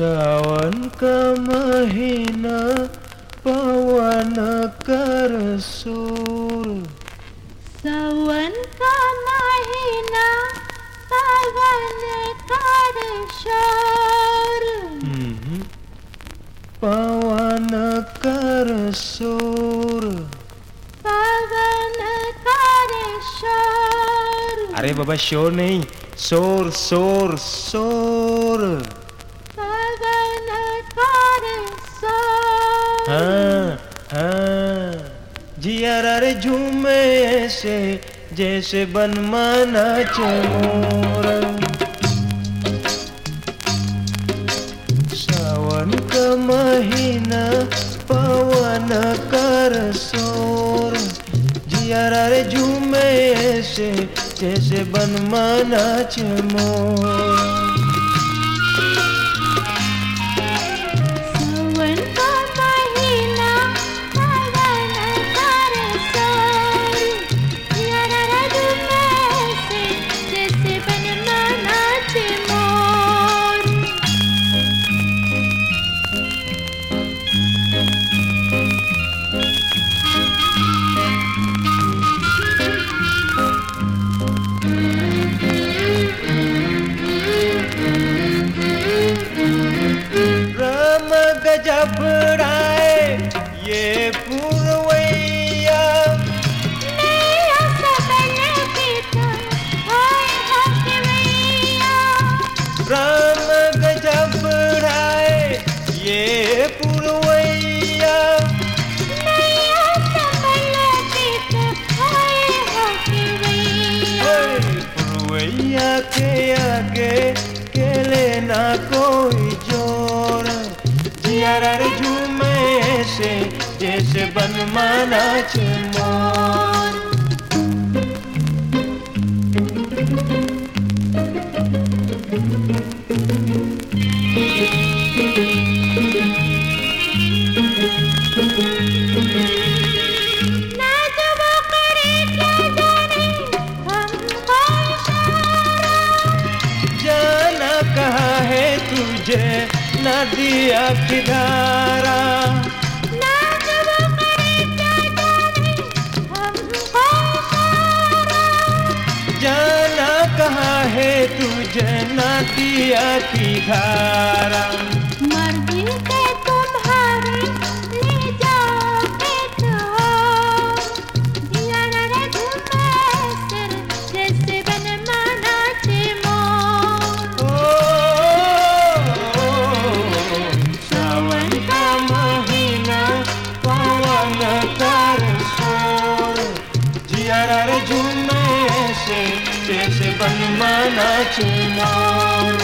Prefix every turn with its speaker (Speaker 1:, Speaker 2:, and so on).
Speaker 1: सावन का महीना पवन कर सूर।
Speaker 2: सावन का महीना पवन कर शोर।
Speaker 1: हम्म। पवन कर सूर।
Speaker 2: पवन कर शोर।
Speaker 1: अरे बाबा शोर नहीं शोर शोर शोर। हाँ हाँ। जिया रे झूमे ऐसे, जैसे बन बनमाना चमोर सावन का महीना, पवन कर सोर जिया रे झूमे ऐसे, जैसे बनमाना चमोर।
Speaker 2: के
Speaker 1: आगे के लेना कोई ज़ोर। जिया झूमे से जैसे बनमाना चमोर नदिया की धारा
Speaker 2: जाना
Speaker 1: कहाँ है तुझे? नदिया की धारा से जैसे बनमाना चुमार